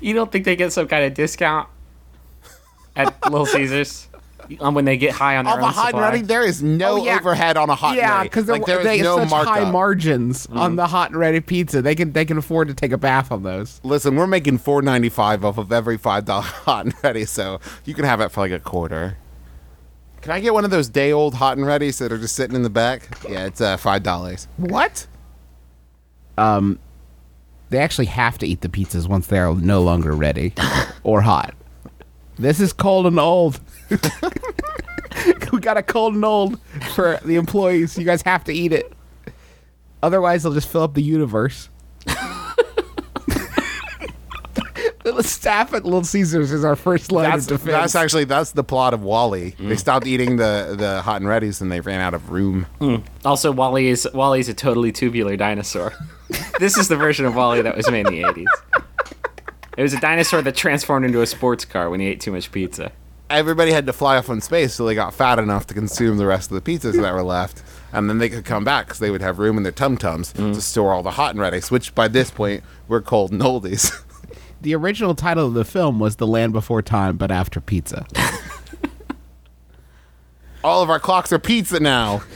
You don't think they get some kind of discount at Little Caesars um, when they get high on their Off a own hot and supply? ready, there is no Oh, yeah. overhead on a hot and Yeah, ready. because like, there is they no have such high markup. margins on the hot and ready pizza. They can they can afford to take a bath on those. Listen, we're making four ninety five off of every five dollar hot and ready, so you can have it for like a quarter. Can I get one of those day old hot and readies that are just sitting in the back? Yeah, it's uh, five dollars. What? Um, they actually have to eat the pizzas once they are no longer ready or hot. This is cold and old. we got a cold and old for the employees. You guys have to eat it. Otherwise, they'll just fill up the universe. the staff at Little Caesars is our first line That's of defense. that's actually that's the plot of WALL-E. They mm. stopped eating the the hot and readies and they ran out of room. Mm. Also, WALL-E is WALL-E's a totally tubular dinosaur. This is the version of WALL-E that was made in the 80s. It was a dinosaur that transformed into a sports car when he ate too much pizza. Everybody had to fly off in space, so they got fat enough to consume the rest of the pizzas that were left, and then they could come back because they would have room in their tum tums to mm-hmm. store all the hot and readies, which by this point were cold and oldies. the original title of the film was The Land Before Time, but after pizza. all of our clocks are pizza now.